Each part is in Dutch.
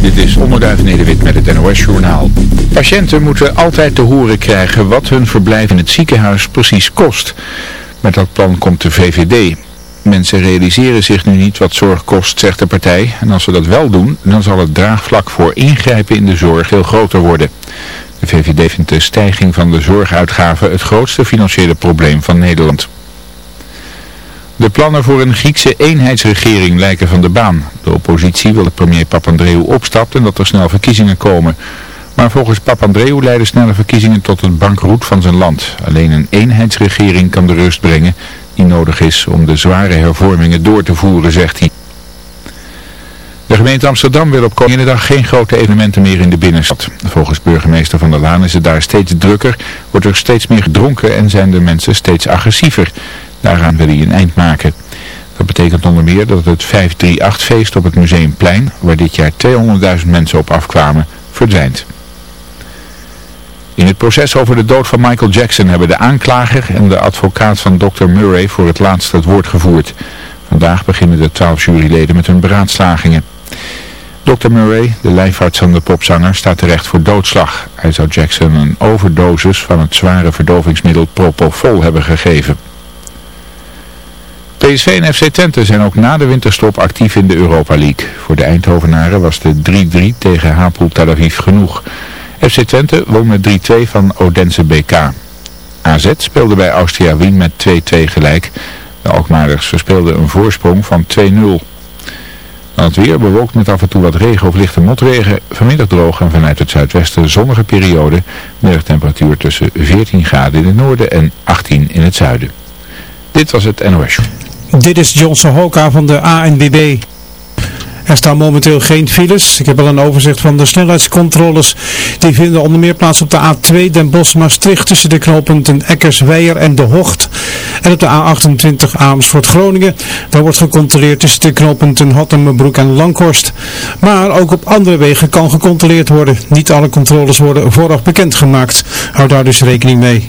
Dit is Onderduif Nederwit met het NOS Journaal. Patiënten moeten altijd te horen krijgen wat hun verblijf in het ziekenhuis precies kost. Met dat plan komt de VVD. Mensen realiseren zich nu niet wat zorg kost, zegt de partij. En als ze dat wel doen, dan zal het draagvlak voor ingrijpen in de zorg heel groter worden. De VVD vindt de stijging van de zorguitgaven het grootste financiële probleem van Nederland. De plannen voor een Griekse eenheidsregering lijken van de baan. De oppositie wil dat premier Papandreou opstapt en dat er snel verkiezingen komen. Maar volgens Papandreou leiden snelle verkiezingen tot het bankroet van zijn land. Alleen een eenheidsregering kan de rust brengen die nodig is om de zware hervormingen door te voeren, zegt hij. De gemeente Amsterdam wil op dag geen grote evenementen meer in de binnenstad. Volgens burgemeester Van der Laan is het daar steeds drukker, wordt er steeds meer gedronken en zijn de mensen steeds agressiever. Daaraan wil hij een eind maken. Dat betekent onder meer dat het 538-feest op het Museumplein, waar dit jaar 200.000 mensen op afkwamen, verdwijnt. In het proces over de dood van Michael Jackson hebben de aanklager en de advocaat van Dr. Murray voor het laatst het woord gevoerd. Vandaag beginnen de twaalf juryleden met hun beraadslagingen. Dr. Murray, de lijfarts van de popzanger, staat terecht voor doodslag. Hij zou Jackson een overdosis van het zware verdovingsmiddel Propofol hebben gegeven. PSV en FC Twente zijn ook na de winterstop actief in de Europa League. Voor de Eindhovenaren was de 3-3 tegen Hapoel Tel Aviv genoeg. FC Twente won met 3-2 van Odense BK. AZ speelde bij Austria Wien met 2-2 gelijk. De Alkmaarders verspeelden een voorsprong van 2-0. Dan het weer bewolkt met af en toe wat regen of lichte motregen. Vanmiddag droog en vanuit het zuidwesten zonnige periode. Middagtemperatuur tussen 14 graden in het noorden en 18 in het zuiden. Dit was het NOS. Dit is Johnson Hoka van de ANWB. Er staan momenteel geen files. Ik heb al een overzicht van de snelheidscontroles. Die vinden onder meer plaats op de A2 Den Bosch-Maastricht tussen de knooppunten Eckersweijer en De Hocht. En op de A28 Amersfoort-Groningen. Daar wordt gecontroleerd tussen de knooppunten Hottenbroek en Langhorst. Maar ook op andere wegen kan gecontroleerd worden. Niet alle controles worden vooraf bekendgemaakt. Houd daar dus rekening mee.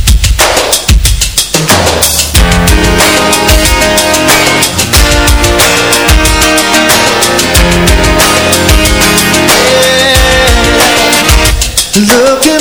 Looking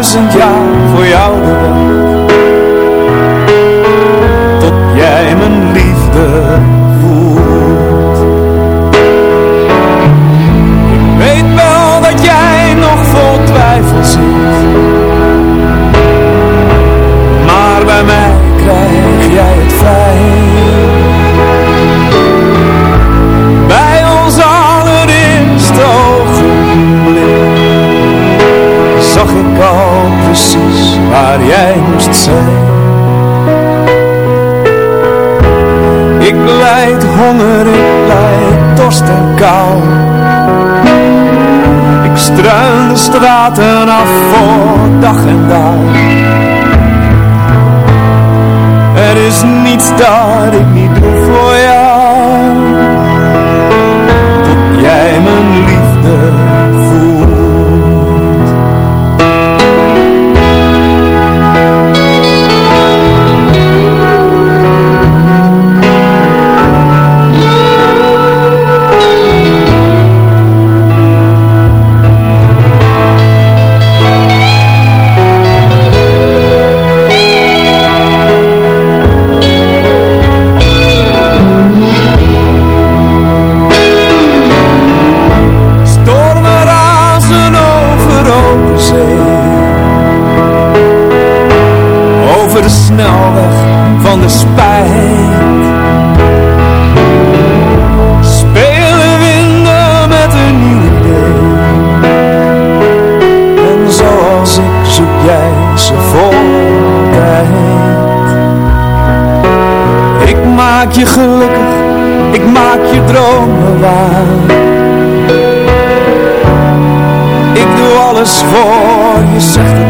duizend jaar de straten af voor dag en dag. Er is niets dat ik niet maak je gelukkig, ik maak je dromen waar. Ik doe alles voor je, zegt het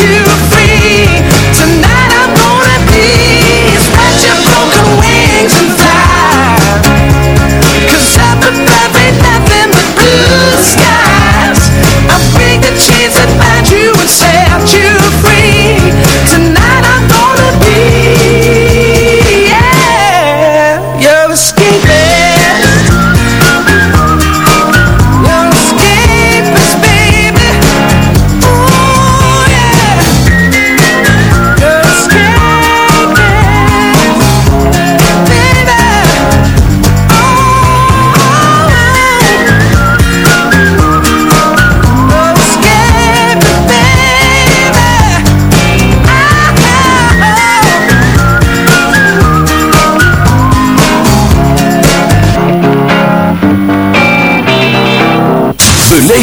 you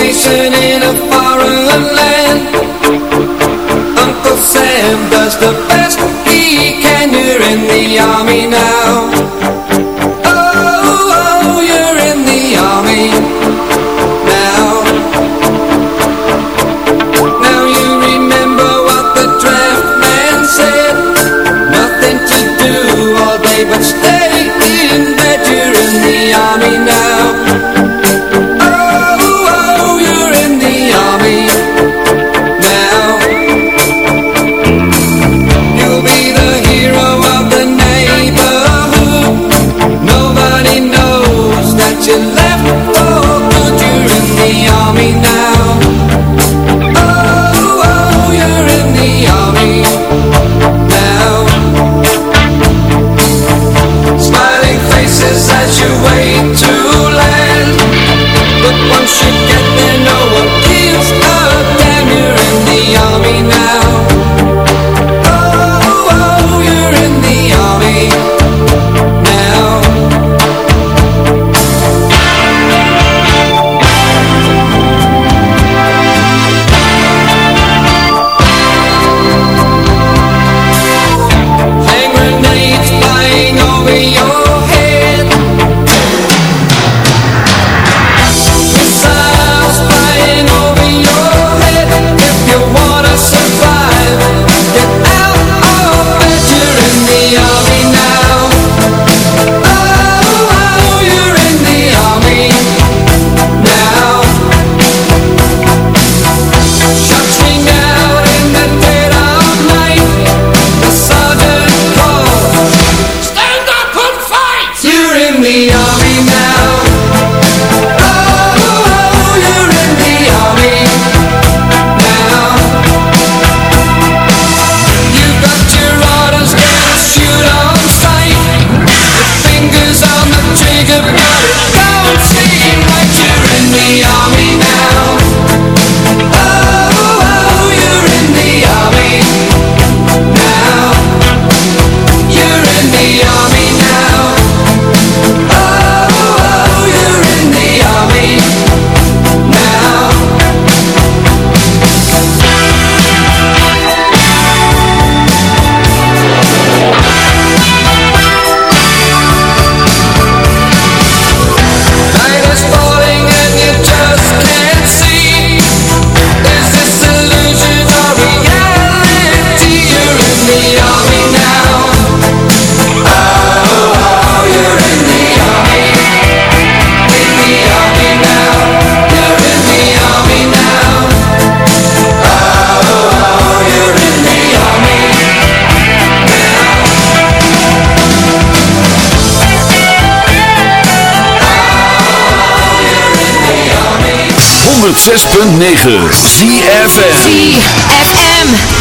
Station in a foreign land. Uncle Sam does the best he can. You're in the army now. 106.9 ZFM ZFM.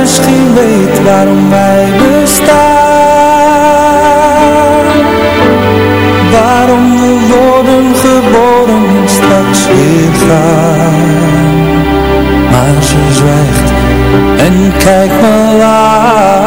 misschien weet waarom wij bestaan. Waarom we worden geboren en straks weer gaan. Maar ze zwijgt en kijkt me aan.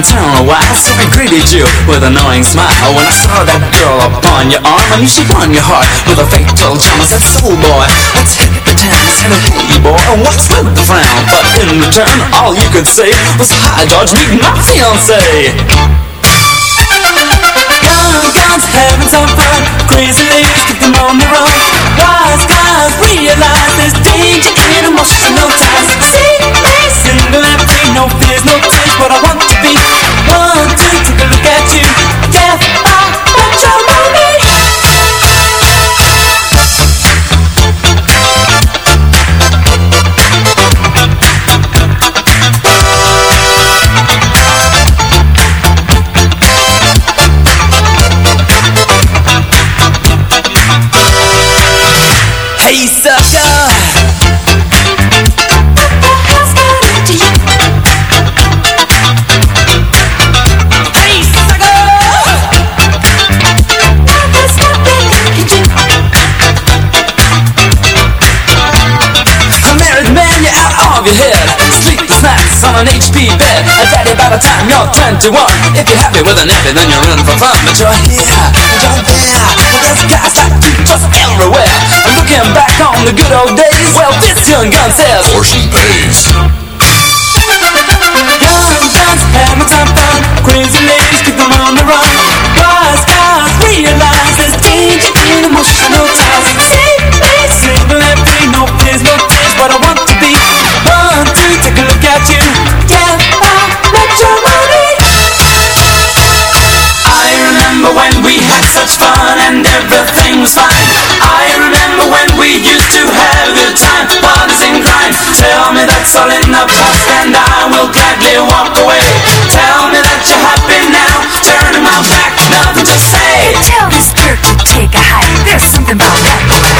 downtown While I saw greeted you with an annoying smile. When I saw that girl upon your arm and knew she won your heart with a fatal charm. I said, soul boy, let's hit the town. And a booty boy And what's with the frown? But in return, all you could say was Hi, George, meet my fiancé. Young guns, heaven's on fire Crazy ladies, keep them on the road. Wise guys, realize there's danger in emotional ties. See, listen, no fears, no tears But I want you're 21 If you're happy with a nappy then you're in for fun. But you're here, and you're there. There's guys like you just everywhere. And looking back on the good old days. Well this young gun says Portion pays. Young guns having some fun Crazy ladies keep them on the run. Wise guys realize such fun and everything was fine. I remember when we used to have a good time, parties and crime. Tell me that's all in the past and I will gladly walk away. Tell me that you're happy now, turning my back, nothing to say. Tell this jerk to take a hike. There's something about that